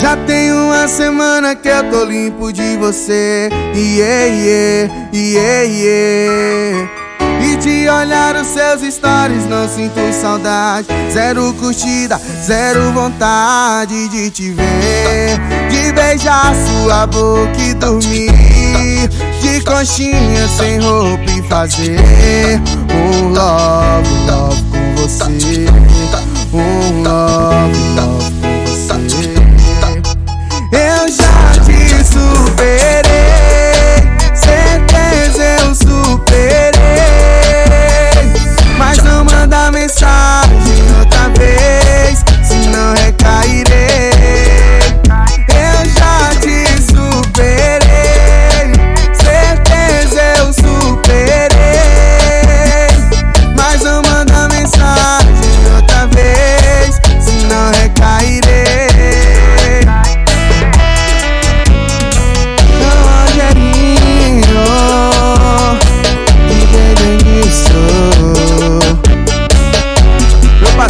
Já tem uma semana que eu tô limpo de você. Yeah, yeah, yeah, yeah. E de olhar os seus stories não sinto saudade Zero curtida, zero vontade de te ver De beijar sua boca e dormir De conchinha sem roupa e fazer Um love,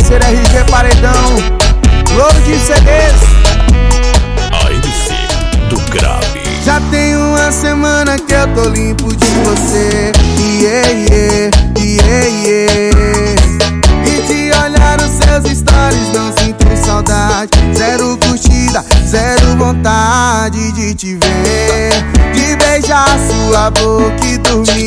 parceiro RG Paredão. Louro de CDs A MC do Grave. Já tem uma semana que eu tô limpo de você. Yeah, yeah, yeah, yeah E de olhar os seus stories não sinto saudade. Zero curtida, zero vontade de te ver. De beijar sua boca e dormir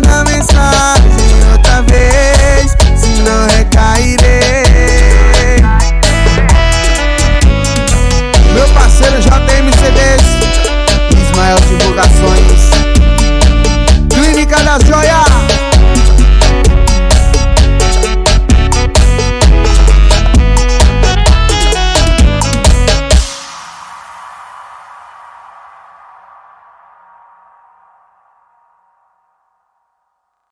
i Mándame